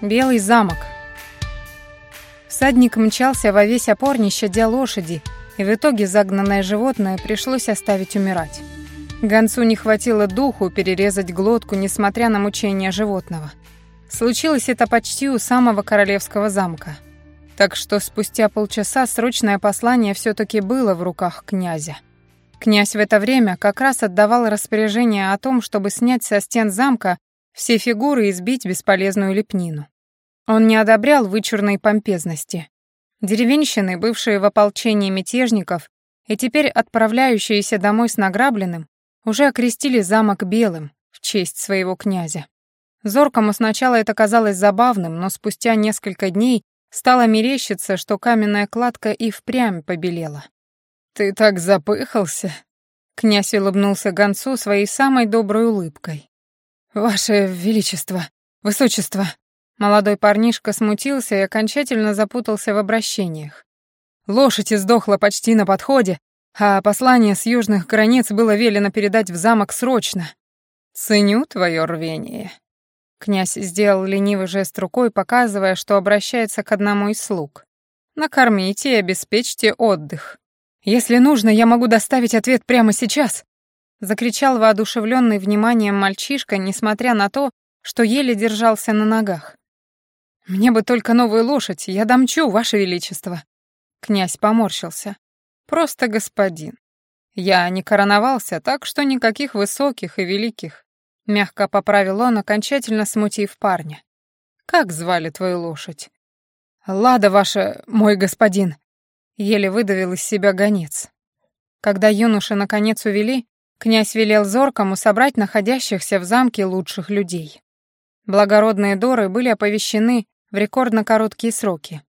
Белый замок. Всадник мчался во весь опор, не щадя лошади, и в итоге загнанное животное пришлось оставить умирать. Гонцу не хватило духу перерезать глотку, несмотря на мучения животного. Случилось это почти у самого королевского замка. Так что спустя полчаса срочное послание все таки было в руках князя. Князь в это время как раз отдавал распоряжение о том, чтобы снять со стен замка все фигуры и сбить бесполезную лепнину. Он не одобрял вычурной помпезности. Деревенщины, бывшие в ополчении мятежников и теперь отправляющиеся домой с награбленным, уже окрестили замок белым в честь своего князя. Зоркому сначала это казалось забавным, но спустя несколько дней стало мерещиться, что каменная кладка и впрямь побелела. «Ты так запыхался?» Князь улыбнулся гонцу своей самой доброй улыбкой. «Ваше Величество, Высочество!» Молодой парнишка смутился и окончательно запутался в обращениях. Лошадь издохла почти на подходе, а послание с южных границ было велено передать в замок срочно. «Ценю твое рвение». Князь сделал ленивый жест рукой, показывая, что обращается к одному из слуг. «Накормите и обеспечьте отдых. Если нужно, я могу доставить ответ прямо сейчас», закричал воодушевленный вниманием мальчишка, несмотря на то, что еле держался на ногах. «Мне бы только новую лошадь, я домчу, Ваше Величество». Князь поморщился. «Просто господин. Я не короновался, так что никаких высоких и великих». Мягко поправил он, окончательно смутив парня. «Как звали твою лошадь?» «Лада ваша, мой господин», — еле выдавил из себя гонец. Когда юноша наконец увели, Князь велел зоркому собрать находящихся в замке лучших людей. Благородные доры были оповещены в рекордно короткие сроки.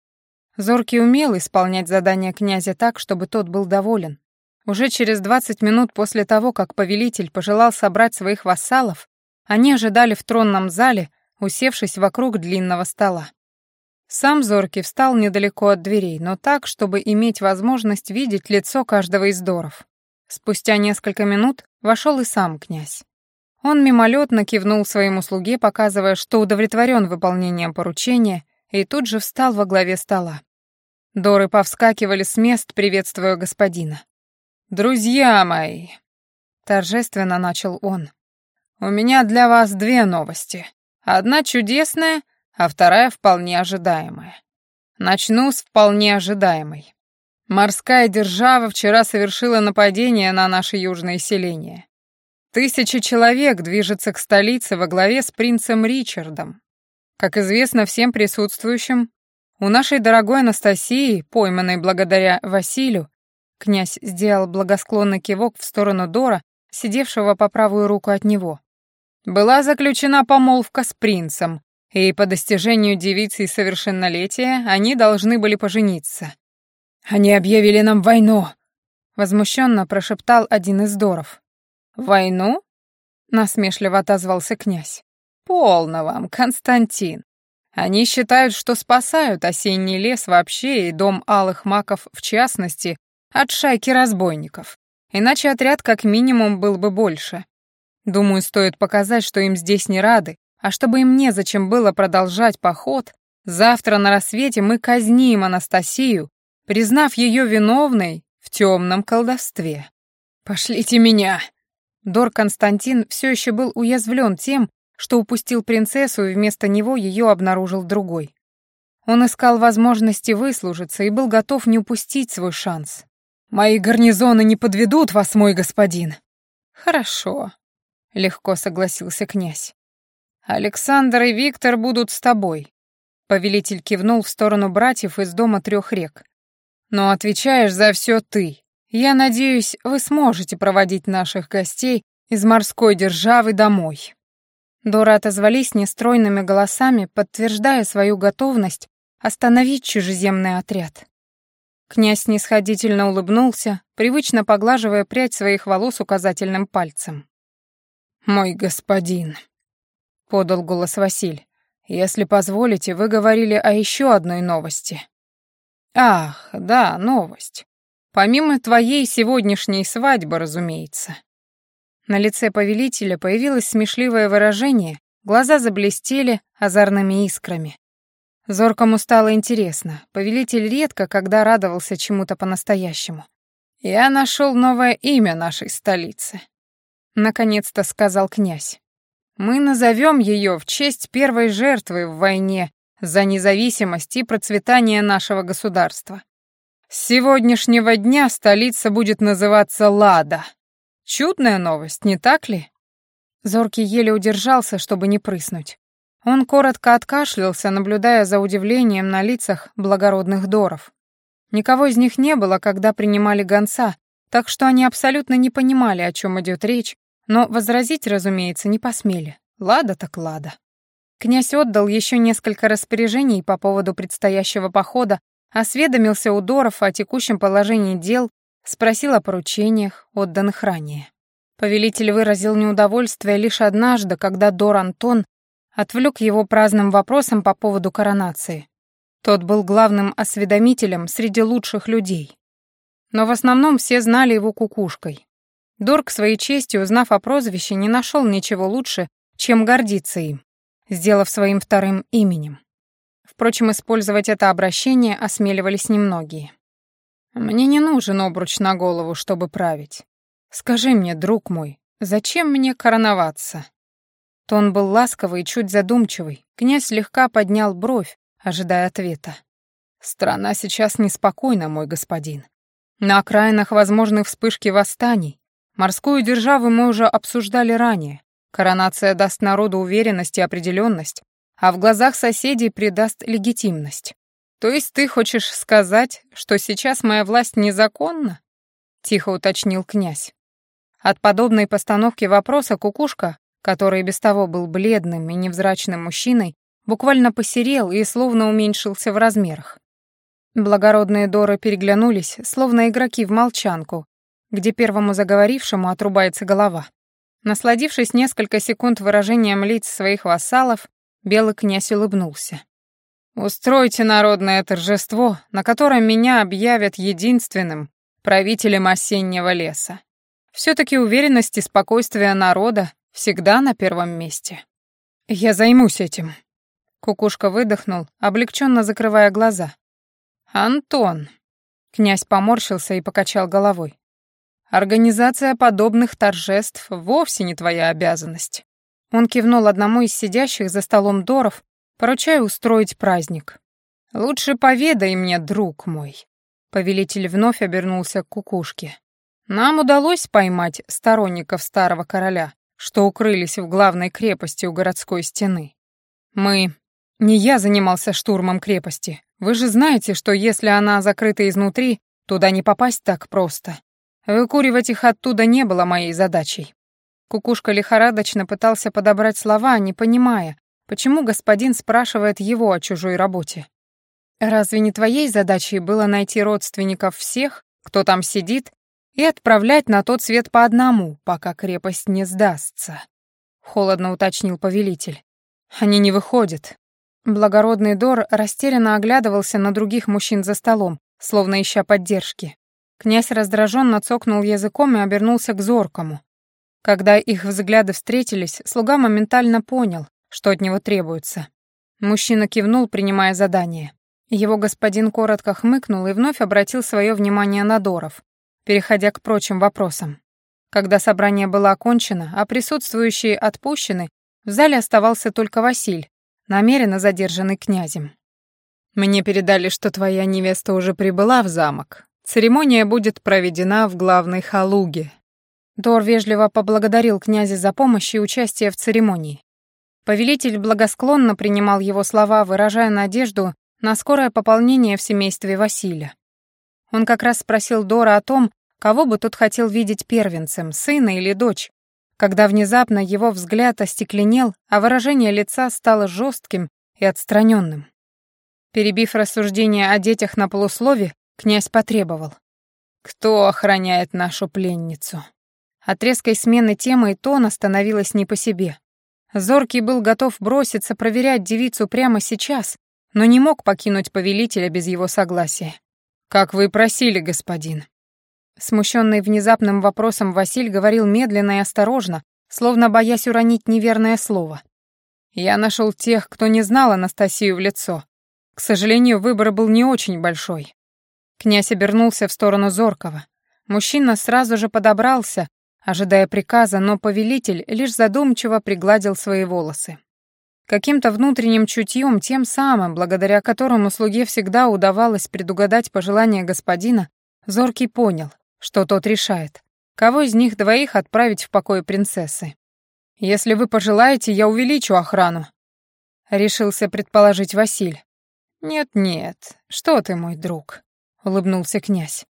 Зоркий умел исполнять задания князя так, чтобы тот был доволен. Уже через 20 минут после того, как повелитель пожелал собрать своих вассалов, они ожидали в тронном зале, усевшись вокруг длинного стола. Сам Зоркий встал недалеко от дверей, но так, чтобы иметь возможность видеть лицо каждого из доров. Спустя несколько минут вошел и сам князь. Он мимолетно кивнул своему слуге, показывая, что удовлетворен выполнением поручения, и тут же встал во главе стола. Доры повскакивали с мест, приветствуя господина. «Друзья мои!» — торжественно начал он. «У меня для вас две новости. Одна чудесная, а вторая вполне ожидаемая. Начну с вполне ожидаемой. Морская держава вчера совершила нападение на наше южное селение. Тысячи человек движется к столице во главе с принцем Ричардом. Как известно всем присутствующим, у нашей дорогой Анастасии, пойманной благодаря Василию, князь сделал благосклонный кивок в сторону Дора, сидевшего по правую руку от него, была заключена помолвка с принцем, и по достижению девицы совершеннолетия они должны были пожениться. «Они объявили нам войну!» — возмущенно прошептал один из доров. «Войну?» — насмешливо отозвался князь. «Полно вам, Константин. Они считают, что спасают осенний лес вообще и дом алых маков в частности от шайки разбойников. Иначе отряд как минимум был бы больше. Думаю, стоит показать, что им здесь не рады, а чтобы им незачем было продолжать поход, завтра на рассвете мы казним Анастасию признав ее виновной в темном колдовстве. «Пошлите меня!» Дор Константин все еще был уязвлен тем, что упустил принцессу и вместо него ее обнаружил другой. Он искал возможности выслужиться и был готов не упустить свой шанс. «Мои гарнизоны не подведут вас, мой господин!» «Хорошо», — легко согласился князь. «Александр и Виктор будут с тобой», — повелитель кивнул в сторону братьев из дома трех рек. Но отвечаешь за все ты. Я надеюсь, вы сможете проводить наших гостей из морской державы домой». Дора отозвались нестройными голосами, подтверждая свою готовность остановить чужеземный отряд. Князь снисходительно улыбнулся, привычно поглаживая прядь своих волос указательным пальцем. «Мой господин», — подал голос Василь, — «если позволите, вы говорили о еще одной новости». Ах, да, новость. Помимо твоей сегодняшней свадьбы, разумеется. На лице повелителя появилось смешливое выражение, Глаза заблестели озорными искрами. Зоркому стало интересно. Повелитель редко когда радовался чему-то по-настоящему. «Я нашел новое имя нашей столицы», — наконец-то сказал князь. «Мы назовем ее в честь первой жертвы в войне за независимость и процветание нашего государства. С сегодняшнего дня столица будет называться Лада. Чудная новость, не так ли?» Зоркий еле удержался, чтобы не прыснуть. Он коротко откашлялся, наблюдая за удивлением на лицах благородных доров. Никого из них не было, когда принимали гонца, так что они абсолютно не понимали, о чем идет речь, но возразить, разумеется, не посмели. Лада так лада. Князь отдал еще несколько распоряжений по поводу предстоящего похода, осведомился у Доров о текущем положении дел, спросил о поручениях, отданных ранее. Повелитель выразил неудовольствие лишь однажды, когда Дор Антон отвлек его праздным вопросом по поводу коронации. Тот был главным осведомителем среди лучших людей. Но в основном все знали его кукушкой. Дор, к своей чести, узнав о прозвище, не нашел ничего лучше, чем гордиться им, сделав своим вторым именем. Впрочем, использовать это обращение осмеливались немногие. «Мне не нужен обруч на голову, чтобы править. Скажи мне, друг мой, зачем мне короноваться?» Тон был ласковый и чуть задумчивый. Князь слегка поднял бровь, ожидая ответа. «Страна сейчас неспокойна, мой господин. На окраинах возможны вспышки восстаний. Морскую державу мы уже обсуждали ранее. Коронация даст народу уверенность и определенность, а в глазах соседей придаст легитимность. То есть ты хочешь сказать, что сейчас моя власть незаконна?» — тихо уточнил князь. От подобной постановки вопроса кукушка, который без того был бледным и невзрачным мужчиной, буквально посерел и словно уменьшился в размерах. Благородные Доры переглянулись, словно игроки в молчанку, где первому заговорившему отрубается голова. Насладившись несколько секунд выражением лиц своих вассалов, белый князь улыбнулся. «Устройте народное торжество, на котором меня объявят единственным правителем осеннего леса. Все-таки уверенность и спокойствие народа всегда на первом месте. Я займусь этим», Кукушка выдохнул, облегченно закрывая глаза. «Антон!» Князь поморщился и покачал головой. «Организация подобных торжеств вовсе не твоя обязанность». Он кивнул одному из сидящих за столом Доров, поручая устроить праздник. «Лучше поведай мне, друг мой». Повелитель вновь обернулся к кукушке. «Нам удалось поймать сторонников старого короля, что укрылись в главной крепости у городской стены. Мы не я занимался штурмом крепости. Вы же знаете, что если она закрыта изнутри, туда не попасть так просто. Выкуривать их оттуда не было моей задачей. Кукушка лихорадочно пытался подобрать слова, не понимая, почему господин спрашивает его о чужой работе. Разве не твоей задачей было найти родственников всех, кто там сидит, и отправлять на тот свет по одному, пока крепость не сдастся? Холодно уточнил повелитель. Они не выходят, Благородный Дор растерянно оглядывался на других мужчин за столом, словно ища поддержки. Князь раздраженно цокнул языком и обернулся к Зоркому. Когда их взгляды встретились, слуга моментально понял, что от него требуется. Мужчина кивнул, принимая задание. Его господин коротко хмыкнул и вновь обратил свое внимание на Доров, переходя к прочим вопросам. Когда собрание было окончено, а присутствующие отпущены, в зале оставался только Василь, намеренно задержанный князем. «Мне передали, что твоя невеста уже прибыла в замок. Церемония будет проведена в главной халуге». Дор вежливо поблагодарил князя за помощь и участие в церемонии. Повелитель благосклонно принимал его слова, выражая надежду на скорое пополнение в семействе Василия. Он как раз спросил Дора о том, кого бы тот хотел видеть первенцем, сына или дочь, когда внезапно его взгляд остекленел, а выражение лица стало жестким и отстраненным. Перебив рассуждение о детях на полуслове, князь потребовал. «Кто охраняет нашу пленницу?» От резкой смены темы и тона становилось не по себе. Зоркий был готов броситься проверять девицу прямо сейчас, но не мог покинуть повелителя без его согласия. «Как вы просили, господин», Смущенный внезапным вопросом Василь говорил медленно и осторожно, словно боясь уронить неверное слово. Я нашел тех, кто не знал Анастасию в лицо. К сожалению, выбор был не очень большой. Князь обернулся в сторону Зоркова. Мужчина сразу же подобрался, ожидая приказа, но повелитель лишь задумчиво пригладил свои волосы. Каким-то внутренним чутьем, тем самым, благодаря которому слуге всегда удавалось предугадать пожелания господина, Зоркий понял, что тот решает, кого из них двоих отправить в покой принцессы. «Если вы пожелаете, я увеличу охрану», — решился предположить Василь. «Нет-нет, что ты, мой друг», — улыбнулся князь.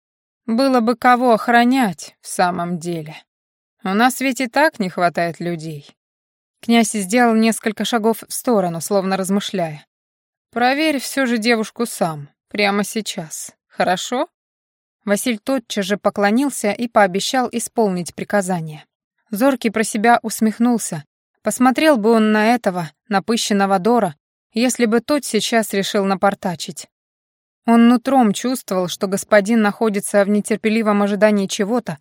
«Было бы кого охранять в самом деле. У нас ведь и так не хватает людей». Князь сделал несколько шагов в сторону, словно размышляя. «Проверь все же девушку сам, прямо сейчас, хорошо?» Василь тотчас же поклонился и пообещал исполнить приказание. Зоркий про себя усмехнулся. Посмотрел бы он на этого, напыщенного Дора, если бы тот сейчас решил напортачить. Он нутром чувствовал, что господин находится в нетерпеливом ожидании чего-то,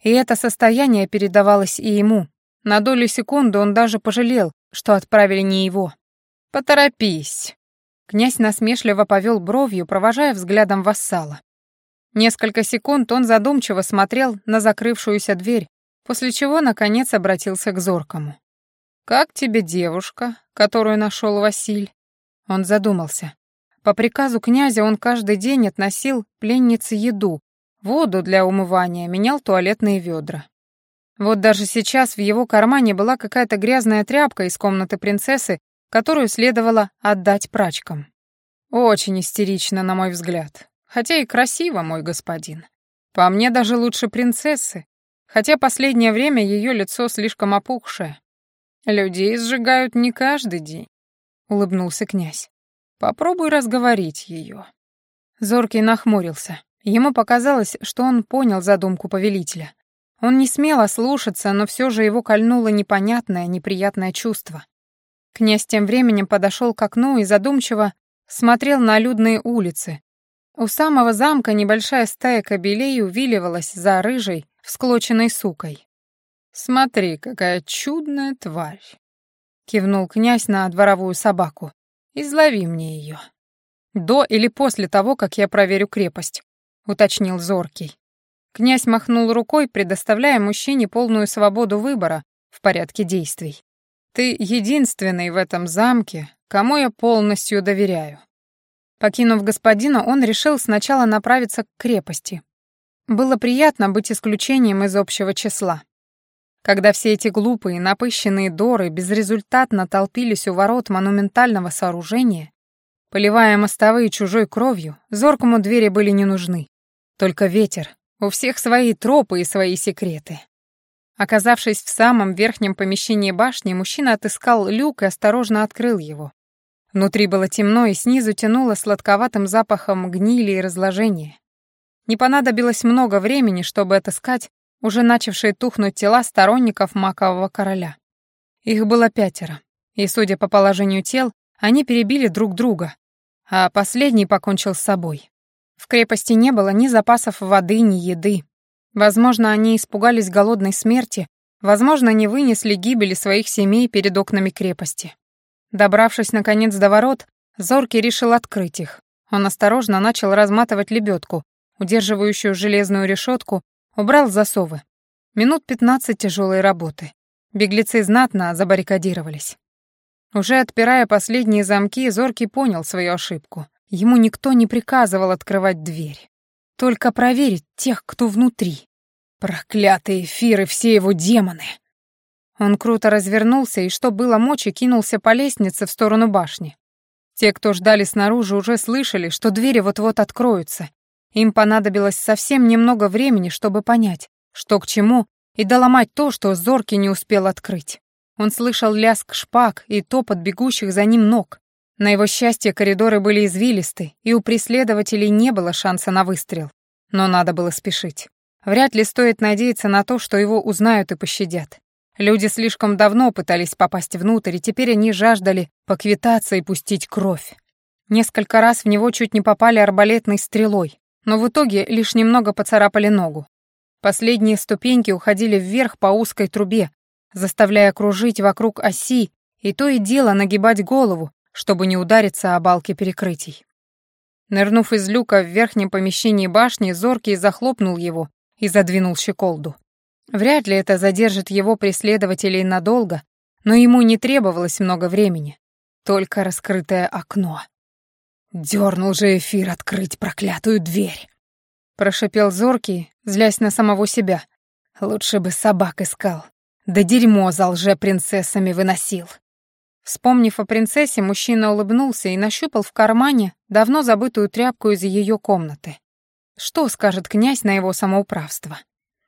и это состояние передавалось и ему. На долю секунды он даже пожалел, что отправили не его. «Поторопись!» Князь насмешливо повел бровью, провожая взглядом вассала. Несколько секунд он задумчиво смотрел на закрывшуюся дверь, после чего, наконец, обратился к Зоркому. «Как тебе девушка, которую нашел Василь?» Он задумался. По приказу князя он каждый день относил пленнице еду, воду для умывания, менял туалетные ведра. Вот даже сейчас в его кармане была какая-то грязная тряпка из комнаты принцессы, которую следовало отдать прачкам. Очень истерично, на мой взгляд. Хотя и красиво, мой господин. По мне даже лучше принцессы, хотя последнее время ее лицо слишком опухшее. Людей сжигают не каждый день, улыбнулся князь. Попробуй разговорить ее. Зоркий нахмурился. Ему показалось, что он понял задумку повелителя. Он не смел ослушаться, но все же его кольнуло непонятное, неприятное чувство. Князь тем временем подошел к окну и задумчиво смотрел на людные улицы. У самого замка небольшая стая кобелей увиливалась за рыжей, всклоченной сукой. «Смотри, какая чудная тварь!» — кивнул князь на дворовую собаку. «Излови мне ее». «До или после того, как я проверю крепость», — уточнил Зоркий. Князь махнул рукой, предоставляя мужчине полную свободу выбора в порядке действий. «Ты единственный в этом замке, кому я полностью доверяю». Покинув господина, он решил сначала направиться к крепости, было приятно быть исключением из общего числа. Когда все эти глупые, напыщенные доры безрезультатно толпились у ворот монументального сооружения, поливая мостовые чужой кровью, зоркому двери были не нужны. Только ветер. У всех свои тропы и свои секреты. Оказавшись в самом верхнем помещении башни, мужчина отыскал люк и осторожно открыл его. Внутри было темно и снизу тянуло сладковатым запахом гнили и разложения. Не понадобилось много времени, чтобы отыскать уже начавшие тухнуть тела сторонников макового короля. Их было пятеро, и, судя по положению тел, они перебили друг друга, а последний покончил с собой. В крепости не было ни запасов воды, ни еды. Возможно, они испугались голодной смерти, возможно, не вынесли гибели своих семей перед окнами крепости. Добравшись, наконец, до ворот, Зоркий решил открыть их. Он осторожно начал разматывать лебедку, удерживающую железную решетку, убрал засовы. Минут пятнадцать тяжелой работы. Беглецы знатно забаррикадировались. Уже отпирая последние замки, Зоркий понял свою ошибку. Ему никто не приказывал открывать дверь. Только проверить тех, кто внутри. Проклятые эфиры, все его демоны! Он круто развернулся и, что было мочи, кинулся по лестнице в сторону башни. Те, кто ждали снаружи, уже слышали, что двери вот-вот откроются, им понадобилось совсем немного времени, чтобы понять, что к чему, и доломать то, что Зорки не успел открыть. Он слышал лязг шпаг и топот бегущих за ним ног. На его счастье коридоры были извилисты, и у преследователей не было шанса на выстрел. Но надо было спешить. Вряд ли стоит надеяться на то, что его узнают и пощадят. Люди слишком давно пытались попасть внутрь, и теперь они жаждали поквитаться и пустить кровь. Несколько раз в него чуть не попали арбалетной стрелой, но в итоге лишь немного поцарапали ногу. Последние ступеньки уходили вверх по узкой трубе, заставляя кружить вокруг оси и то и дело нагибать голову, чтобы не удариться о балки перекрытий. Нырнув из люка в верхнем помещении башни, Зоркий захлопнул его и задвинул щеколду. Вряд ли это задержит его преследователей надолго, но ему не требовалось много времени, только раскрытое окно. Дернул же эфир открыть проклятую дверь. Прошипел Зоркий, злясь на самого себя. Лучше бы собак искал. Да дерьмо за лже-принцессами выносил. Вспомнив о принцессе, мужчина улыбнулся и нащупал в кармане давно забытую тряпку из ее комнаты. Что скажет князь на его самоуправство?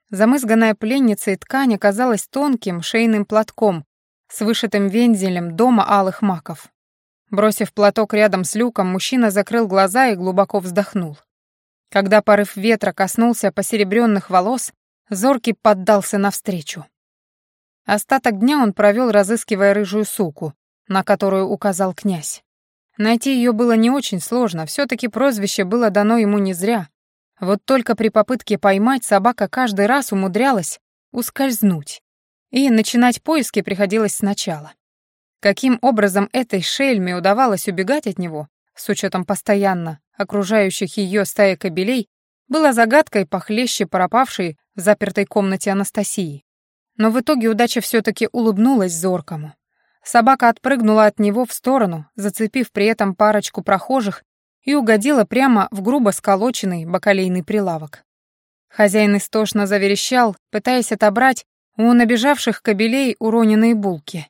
Замызганная пленница и ткань оказалась тонким шейным платком с вышитым вензелем дома алых маков. Бросив платок рядом с люком, мужчина закрыл глаза и глубоко вздохнул. Когда порыв ветра коснулся посеребренных волос, Зоркий поддался навстречу. Остаток дня он провел, разыскивая рыжую суку, на которую указал князь. Найти ее было не очень сложно, все таки прозвище было дано ему не зря. Вот только при попытке поймать собака каждый раз умудрялась ускользнуть. И начинать поиски приходилось сначала. Каким образом этой шельме удавалось убегать от него, с учетом постоянно окружающих ее стаи кобелей, было загадкой похлеще пропавшей в запертой комнате Анастасии. Но в итоге удача все таки улыбнулась зоркому. Собака отпрыгнула от него в сторону, зацепив при этом парочку прохожих и угодила прямо в грубо сколоченный бакалейный прилавок. Хозяин истошно заверещал, пытаясь отобрать у набежавших кобелей уроненные булки.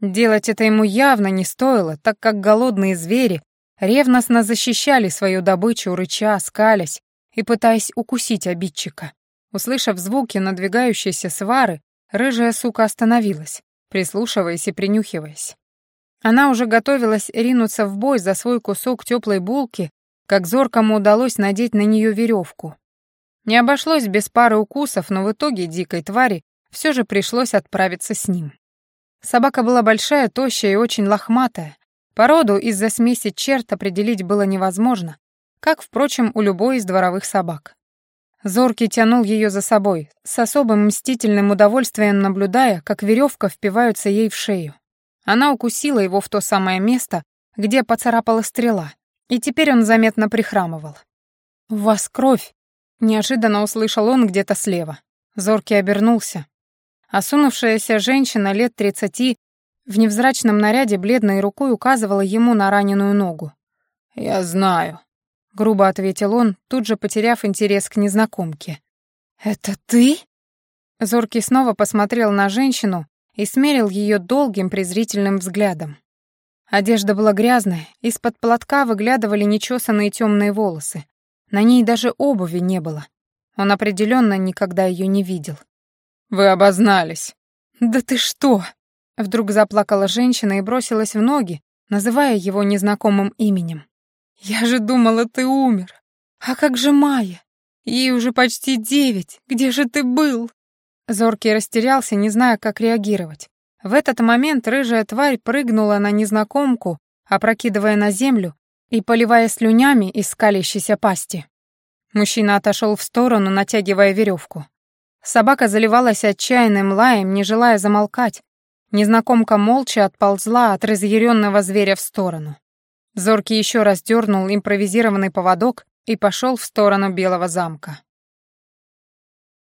Делать это ему явно не стоило, так как голодные звери ревностно защищали свою добычу, рыча, скалясь и пытаясь укусить обидчика. Услышав звуки надвигающейся свары, рыжая сука остановилась прислушиваясь и принюхиваясь. Она уже готовилась ринуться в бой за свой кусок теплой булки, как зоркому удалось надеть на нее веревку. Не обошлось без пары укусов, но в итоге дикой твари все же пришлось отправиться с ним. Собака была большая, тощая и очень лохматая. Породу из-за смеси черт определить было невозможно, как, впрочем, у любой из дворовых собак. Зоркий тянул ее за собой, с особым мстительным удовольствием наблюдая, как веревка впивается ей в шею. Она укусила его в то самое место, где поцарапала стрела, и теперь он заметно прихрамывал. «У вас кровь!» — неожиданно услышал он где-то слева. Зоркий обернулся. Осунувшаяся женщина лет тридцати в невзрачном наряде бледной рукой указывала ему на раненую ногу. «Я знаю», — грубо ответил он, тут же потеряв интерес к незнакомке. «Это ты?» Зоркий снова посмотрел на женщину и смерил ее долгим презрительным взглядом. Одежда была грязная, из-под платка выглядывали нечесанные темные волосы. На ней даже обуви не было. Он определенно никогда ее не видел. «Вы обознались». «Да ты что?» Вдруг заплакала женщина и бросилась в ноги, называя его незнакомым именем. «Я же думала, ты умер. А как же Майя? Ей уже почти девять. Где же ты был?» Зоркий растерялся, не зная, как реагировать. В этот момент рыжая тварь прыгнула на незнакомку, опрокидывая на землю и поливая слюнями из скалящейся пасти. Мужчина отошел в сторону, натягивая веревку. Собака заливалась отчаянным лаем, не желая замолкать. Незнакомка молча отползла от разъяренного зверя в сторону. Зоркий еще раз дернул импровизированный поводок и пошел в сторону Белого замка.